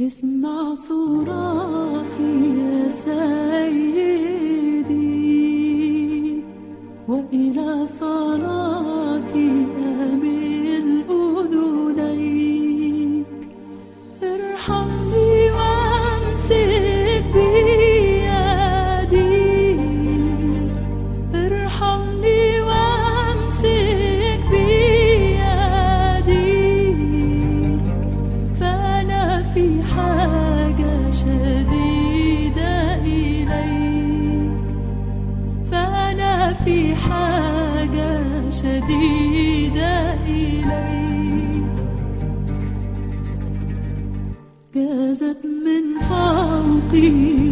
اسمع صراخي يا سيدي وإلى صلاتي ممدودة إليك. جازت من فوقي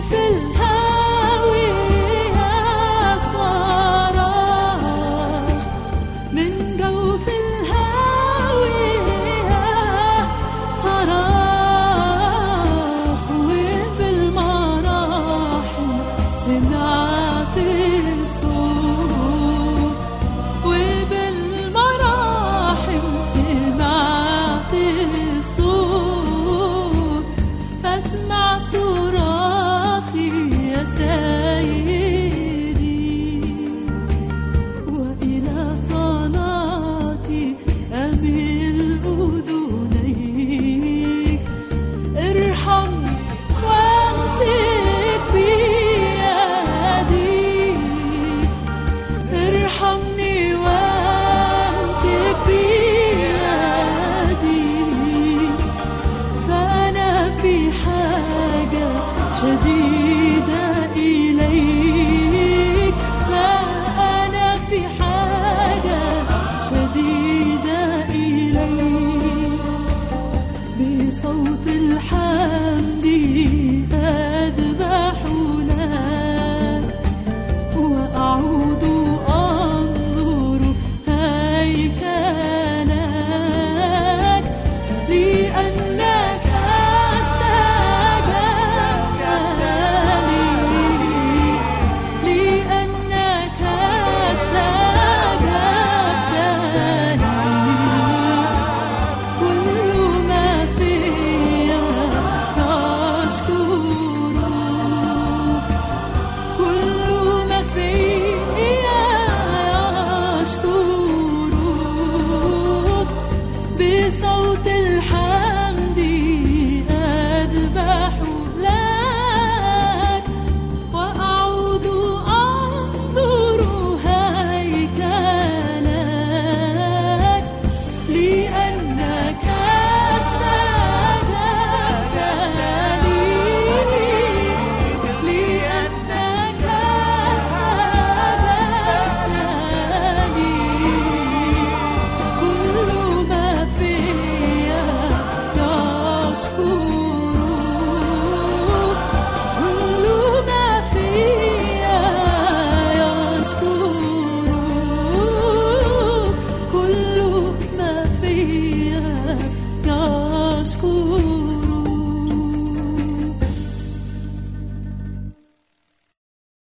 في الحياة